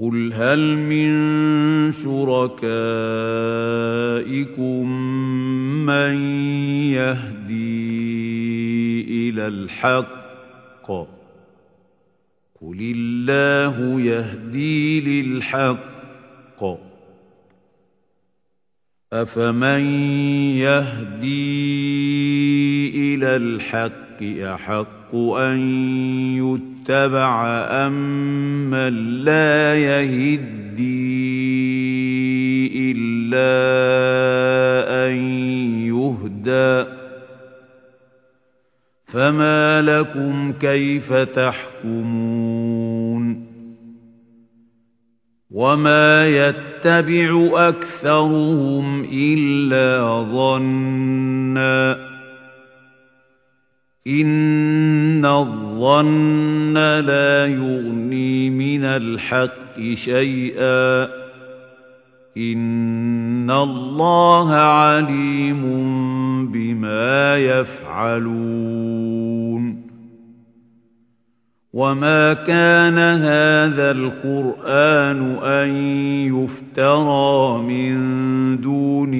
قُلْ هَلْ مِن شُرَكَائِكُم مَّن يَهْدِي إِلَى الْحَقِّ ۚ قُلِ اللَّهُ يَهْدِي لِلْحَقِّ ۗ أَفَمَن يَهْدِي إِلَى الْحَقِّ أَحَقُّ أَن يُتَّبَعَ أَمَّن لَّا يَهِدِّي إِلَّا أَن يُهْدَىٰ ۖ فَمَا لَكُمْ كَيْفَ تَحْكُمُونَ وَمَا يَتَّبِعُ أَكْثَرُهُمْ إِلَّا ظَنًّا ۚ إِنَّ الظَّنَّ لَا يُغْنِي مِنَ الْحَقِّ شَيْئًا ۚ إِنَّ اللَّهَ عَلِيمٌ بِمَا يَفْعَلُونَ وَمَا كَانَ هَٰذَا الْقُرْآنُ أَن يُفْتَرَىٰ مِن دُونِ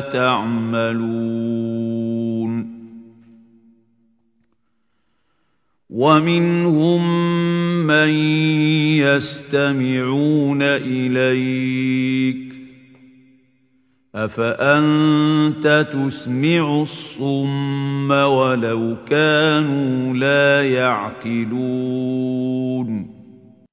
تَعْمَلُونَ. وَمِنْهُم مَّن يَسْتَمِعُونَ إِلَيْكَ ۚ. أَفَأَنتَ تُسْمِعُ الصُّمَّ وَلَوْ كَانُوا لَا يَعْقِلُونَ؟